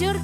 mayor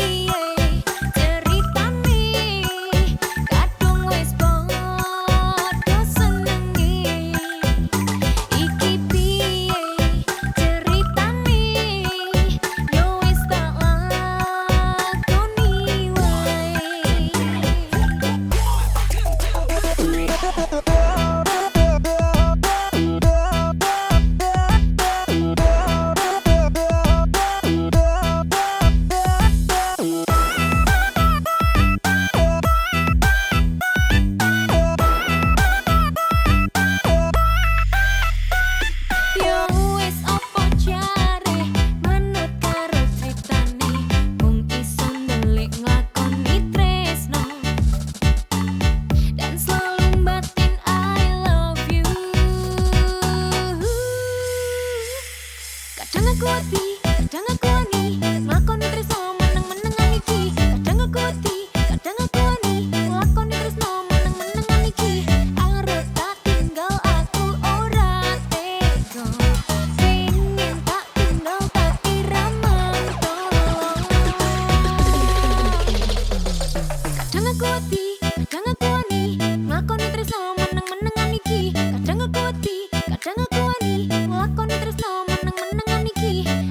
aku Yeah.